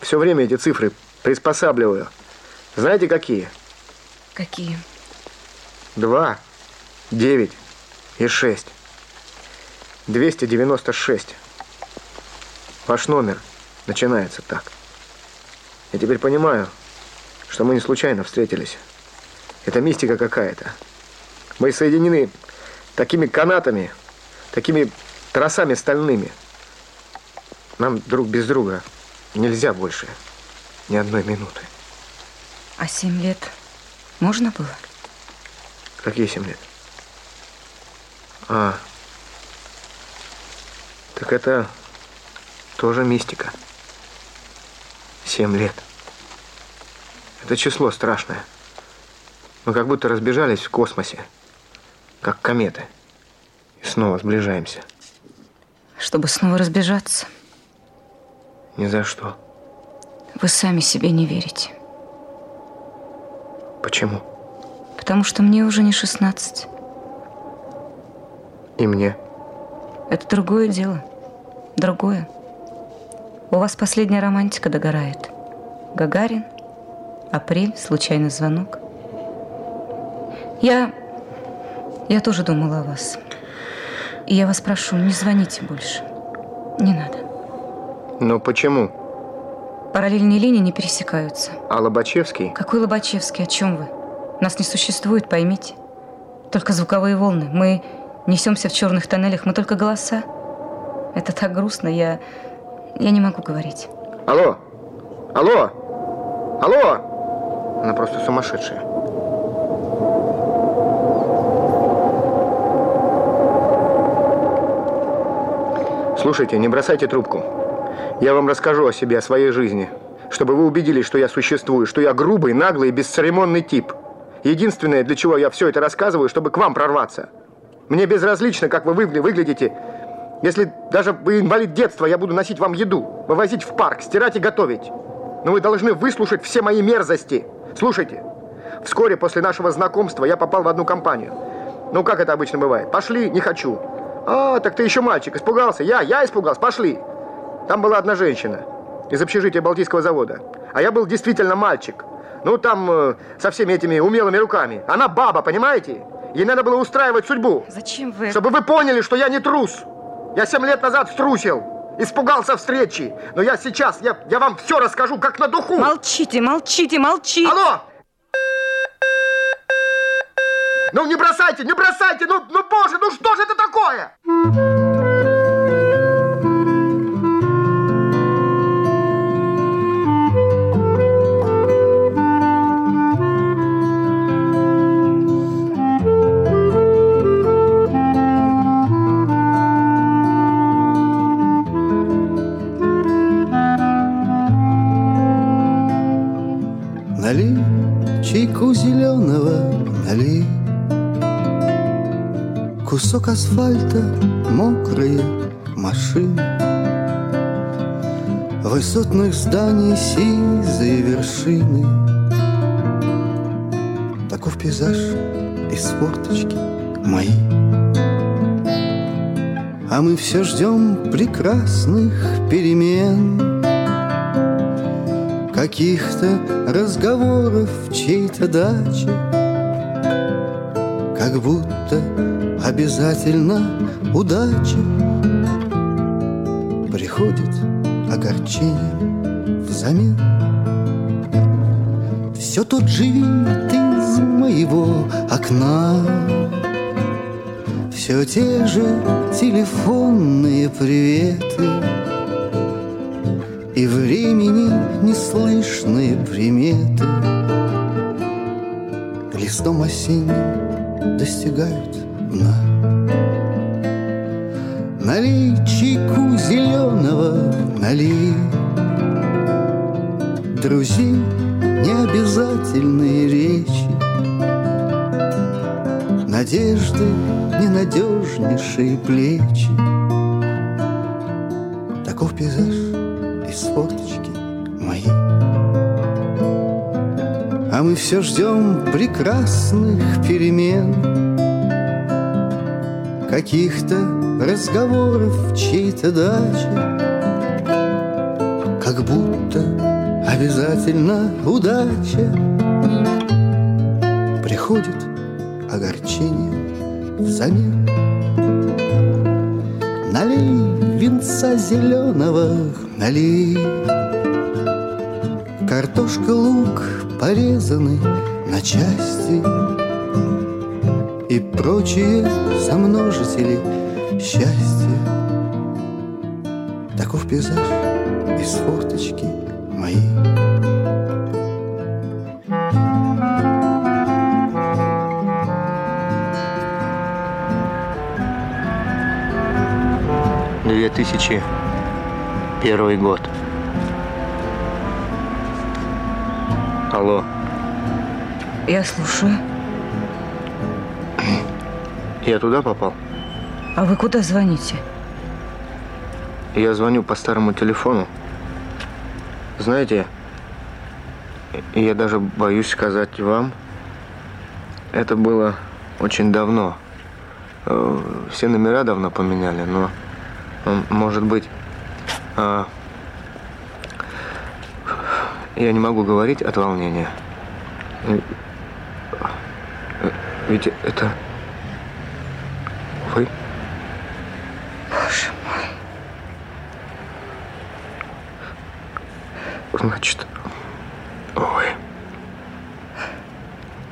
все время эти цифры приспосабливаю. Знаете, какие? Какие? Два, девять и шесть. 296. Ваш номер начинается так. Я теперь понимаю, что мы не случайно встретились. Это мистика какая-то. Мы соединены такими канатами, такими тросами стальными. Нам друг без друга нельзя больше ни одной минуты. А семь лет можно было? Какие семь лет? А, так это тоже мистика. Семь лет. Это число страшное. Мы как будто разбежались в космосе, как кометы. И снова сближаемся. Чтобы снова разбежаться? Ни за что. Вы сами себе не верите. Почему? Потому что мне уже не 16. И мне. Это другое дело. Другое. У вас последняя романтика догорает. Гагарин, апрель, случайный звонок. Я... Я тоже думала о вас. И я вас прошу, не звоните больше. Не надо. Но почему? Параллельные линии не пересекаются. А Лобачевский? Какой Лобачевский? О чем вы? Нас не существует, поймите. Только звуковые волны. Мы несемся в черных тоннелях, мы только голоса. Это так грустно, я... Я не могу говорить. Алло! Алло! Алло! Она просто сумасшедшая. Слушайте, не бросайте трубку. Я вам расскажу о себе, о своей жизни, чтобы вы убедились, что я существую, что я грубый, наглый, бесцеремонный тип. Единственное, для чего я все это рассказываю, чтобы к вам прорваться. Мне безразлично, как вы выглядите. Если даже вы инвалид детства, я буду носить вам еду, вывозить в парк, стирать и готовить. Но вы должны выслушать все мои мерзости. Слушайте, вскоре после нашего знакомства я попал в одну компанию. Ну, как это обычно бывает? Пошли, не хочу. А, так ты еще мальчик, испугался? Я, я испугался, пошли. Там была одна женщина из общежития Балтийского завода. А я был действительно мальчик. Ну, там э, со всеми этими умелыми руками. Она баба, понимаете? Ей надо было устраивать судьбу. Зачем вы... Чтобы вы поняли, что я не трус. Я семь лет назад струсил. Испугался встречи. Но я сейчас, я, я вам все расскажу, как на духу. Молчите, молчите, молчите. Алло! Ну не бросайте, не бросайте, ну, ну боже, ну что же это такое? Асфальта, мокрые машины. Высотных зданий сизые вершины. Таков пейзаж из форточки мои А мы все ждем прекрасных перемен. Каких-то разговоров в чьей-то даче Как будто обязательно удача. Приходит огорчение взамен. Все тот же вид из моего окна. Все те же телефонные приветы. И времени неслышные приметы. Листом осенним достигают дна. Налей чайку зеленого, налей Друзей необязательные речи. Надежды ненадежнейшие плечи. Таков пейзаж из форточки моей. А мы все ждем прекрасных перемен каких-то разговоров в чьей-то даче, как будто обязательно удача. Приходит огорчение взамен. Налей венца зеленого, налей. Картошка, лук порезаны на части И прочие замножители счастья Таков пейзаж из форточки моей Две тысячи первый год. Алло, Я слушаю. Я туда попал? А вы куда звоните? Я звоню по старому телефону. Знаете, я даже боюсь сказать вам, это было очень давно. Э, Все номера давно поменяли, но, может быть, а, я не могу говорить от волнения. Ведь это вы? Боже мой. Значит, ой.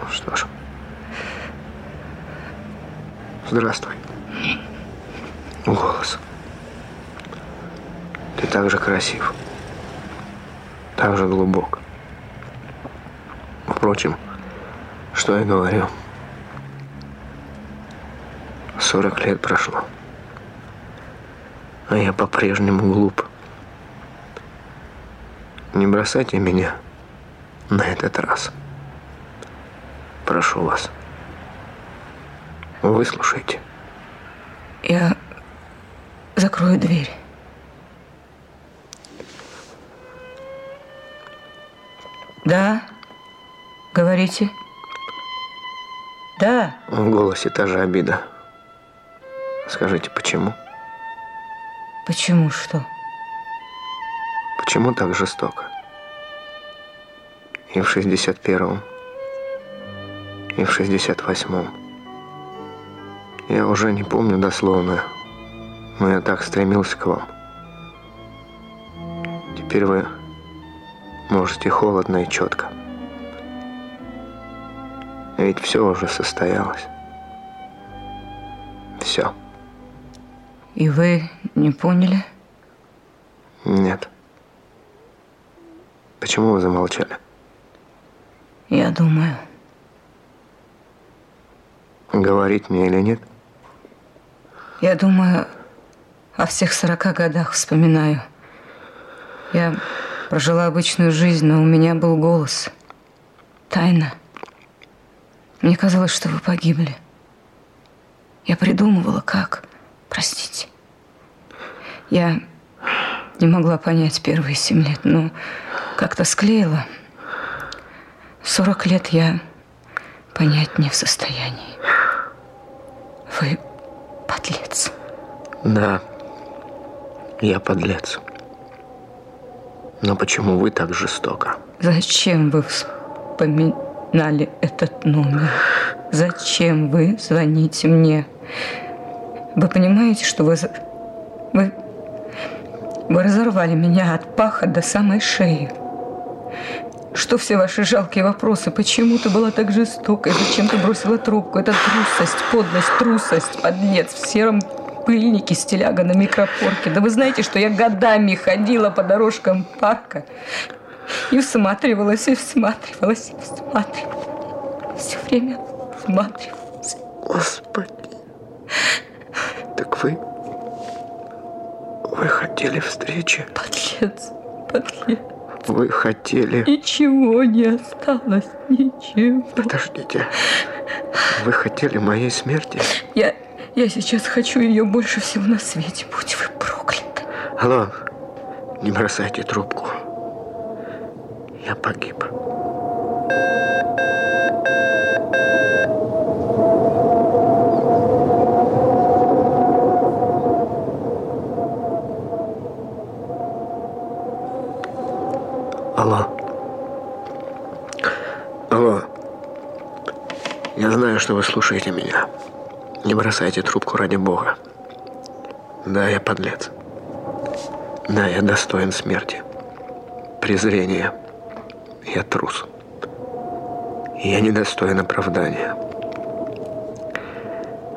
Ну что ж. Здравствуй. Голос. Ты так же красив. Так же глубок. Впрочем, что я говорю. Сорок лет прошло. А я по-прежнему глуп. Не бросайте меня на этот раз. Прошу вас. Выслушайте. Я закрою дверь. Да, говорите. Да, В голосе та же обида. Скажите, почему? почему что? Почему так жестоко? И в 61-м, и в 68-м. Я уже не помню дословно, но я так стремился к вам. Теперь вы можете холодно и четко. Ведь все уже состоялось. Все. И вы не поняли? Нет. Почему вы замолчали? Я думаю, Говорить мне или нет? я думаю о всех сорока годах вспоминаю. Я прожила обычную жизнь, но у меня был голос. Тайна. Мне казалось, что вы погибли. Я придумывала, как. Простите. Я не могла понять первые семь лет, но как-то склеила. Сорок лет я понять не в состоянии. Вы подлец. Да, я подлец. Но почему вы так жестоко? Зачем вы вспоминали этот номер? Зачем вы звоните мне? Вы понимаете, что вы... Вы... Вы разорвали меня от паха до самой шеи. Что все ваши жалкие вопросы? Почему ты была так жестокой? Зачем ты бросила трубку? Это трусость, подлость, трусость, подлец в сером пыльнике стиляга на микропорке. Да вы знаете, что я годами ходила по дорожкам парка и всматривалась, и всматривалась, и всматривалась. Все время всматривалась. Господи. Так вы... Вы хотели встречи? Подлец, подлец. Вы хотели... Ничего не осталось, ничего. Подождите. Вы хотели моей смерти? Я, я сейчас хочу ее больше всего на свете. Будь вы прокляты. Алло, не бросайте трубку. Я погиб. Алло. Алло. Я знаю, что вы слушаете меня. Не бросайте трубку ради Бога. Да, я подлец. Да, я достоин смерти. Презрения. Я трус. Я недостоин оправдания.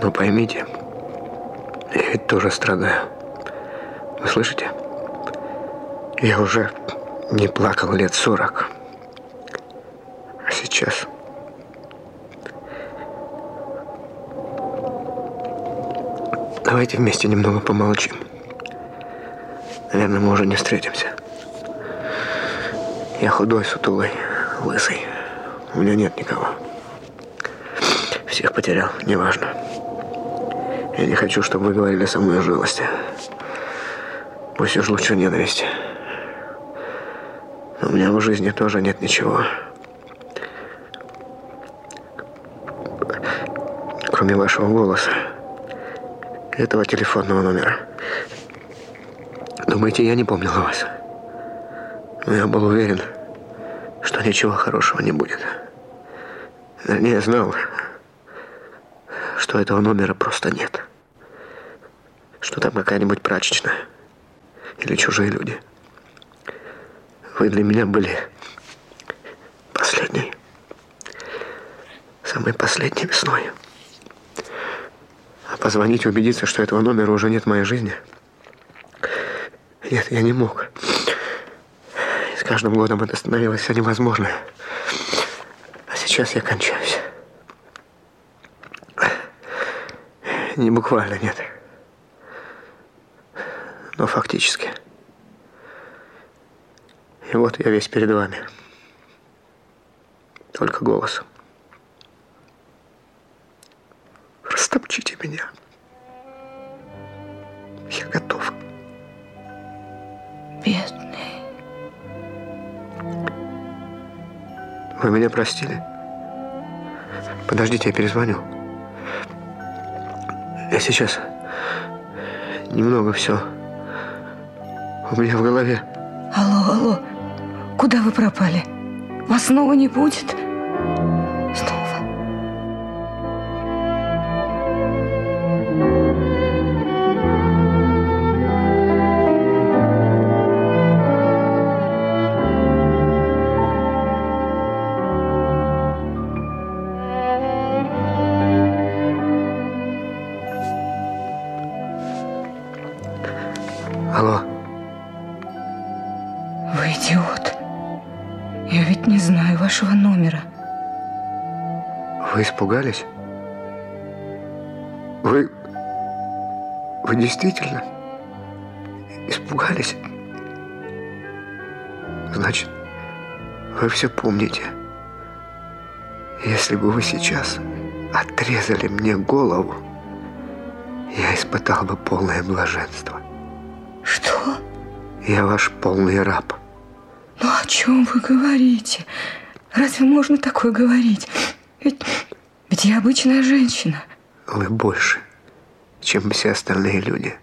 Но поймите, я ведь тоже страдаю. Вы слышите? Я уже не плакал лет сорок. А сейчас... Давайте вместе немного помолчим. Наверное, мы уже не встретимся. Я худой, сутулый, лысый. У меня нет никого. Всех потерял, неважно. Я не хочу, чтобы вы говорили со мной о жалости. Пусть уж лучше ненависть. Но у меня в жизни тоже нет ничего. Кроме вашего голоса. Этого телефонного номера. Думаете, я не помнил вас? Но я был уверен, что ничего хорошего не будет. Вернее, знал, что этого номера просто нет. Что там какая-нибудь прачечная. Или чужие люди. Вы для меня были последней. Самой последней весной. Позвонить убедиться, что этого номера уже нет в моей жизни? Нет, я не мог. И с каждым годом это становилось все невозможно. А сейчас я кончаюсь. Не буквально, нет. Но фактически. И вот я весь перед вами. Только голос. Вы меня простили? Подождите, я перезвоню. Я сейчас немного все у меня в голове. Алло, алло. Куда вы пропали? Вас снова не будет? Действительно испугались? Значит, вы все помните. Если бы вы сейчас отрезали мне голову, я испытал бы полное блаженство. Что? Я ваш полный раб. Ну о чем вы говорите? Разве можно такое говорить? Ведь, ведь я обычная женщина. Вы больше, чем все остальные люди.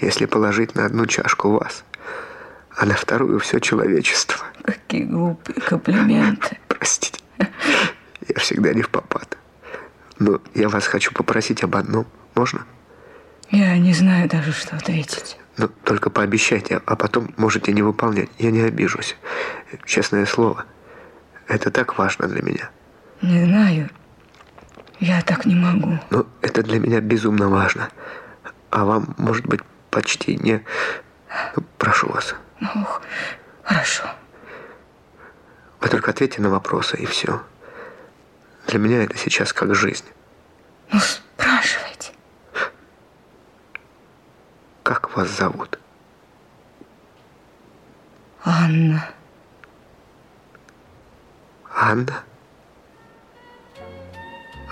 Если положить на одну чашку вас, а на вторую все человечество. Какие глупые комплименты. Простите, я всегда не в попад. Но я вас хочу попросить об одном. Можно? Я не знаю даже, что ответить. Ну, только пообещайте, а потом можете не выполнять. Я не обижусь. Честное слово. Это так важно для меня. Не знаю. Я так не могу. Но это для меня безумно важно. А вам, может быть, почти не... Ну, прошу вас. Ну, хорошо. Вы только ответьте на вопросы, и все. Для меня это сейчас как жизнь. Ну, спрашивайте. Как вас зовут? Анна. Анна?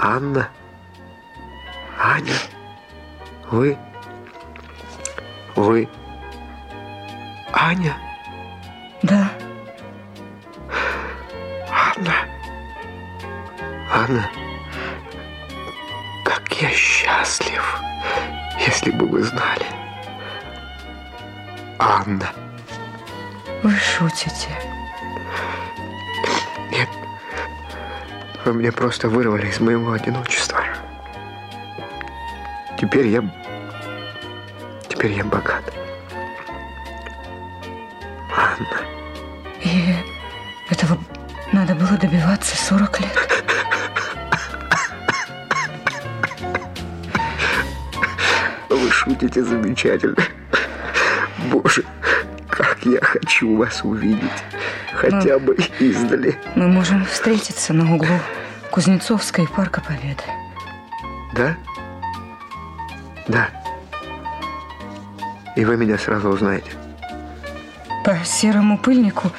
Анна? Аня? Вы? Вы? Аня? Да. Анна? Анна? Как я счастлив, если бы вы знали. Анна. Вы шутите. Вы меня просто вырвали из моего одиночества. Теперь я... Теперь я богат. Ладно. И этого надо было добиваться 40 лет. Вы шутите замечательно. Боже, как я хочу вас увидеть. Хотя бы издали. Мы можем встретиться на углу Кузнецовской и Парка Победы. Да? Да. И вы меня сразу узнаете. По серому пыльнику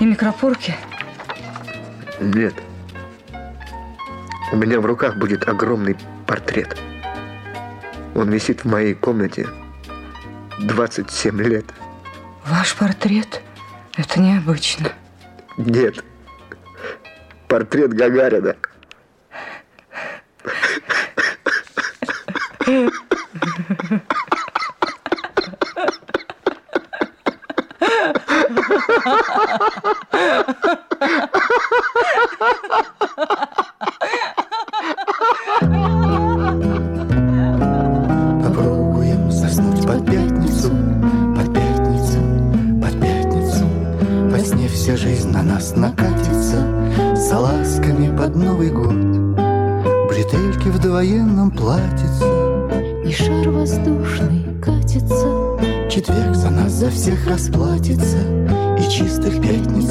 и микропорке? Нет. У меня в руках будет огромный портрет. Он висит в моей комнате 27 лет. Ваш портрет? Это необычно. Нет. Портрет Гагарина.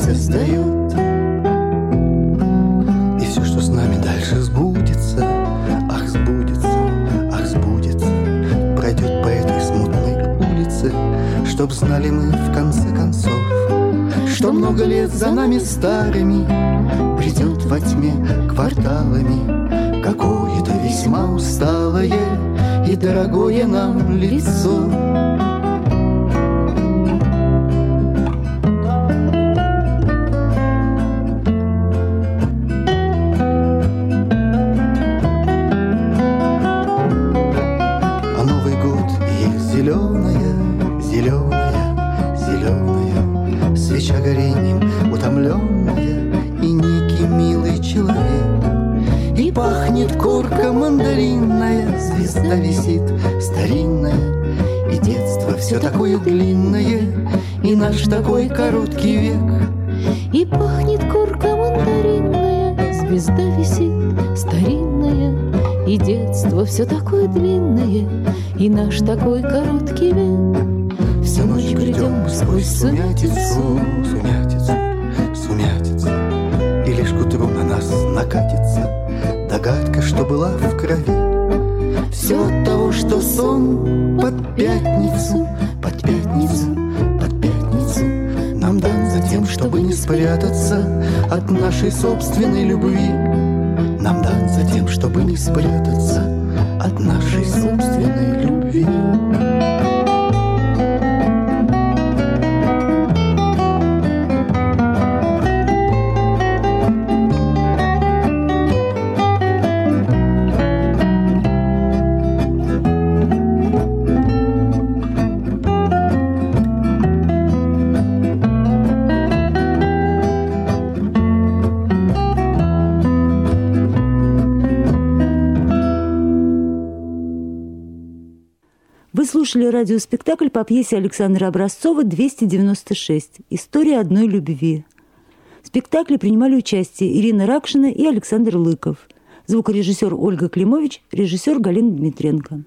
Пятница сдает. И все, что с нами дальше сбудется, ах, сбудется, ах, сбудется, пройдет по этой смутной улице, чтоб знали мы в конце концов, что много лет за нами старыми придет во тьме кварталами какое-то весьма усталое и дорогое нам лицо. Все такое длинное И наш такой короткий век И пахнет курка мандаринная Звезда висит старинная И детство все такое длинное И наш такой короткий век Всю ночь бредем мы сквозь сумятицу, сумятицу, сумятицу. И лишь к утру на нас накатится догадка, что была в крови. Все от того, что сон под пятницу, чтобы не спрятаться от нашей собственной любви. Нам дан за тем, чтобы не спрятаться от нашей слушали радиоспектакль по пьесе Александра Образцова «296. История одной любви». В спектакле принимали участие Ирина Ракшина и Александр Лыков. Звукорежиссер Ольга Климович, режиссер Галина Дмитренко.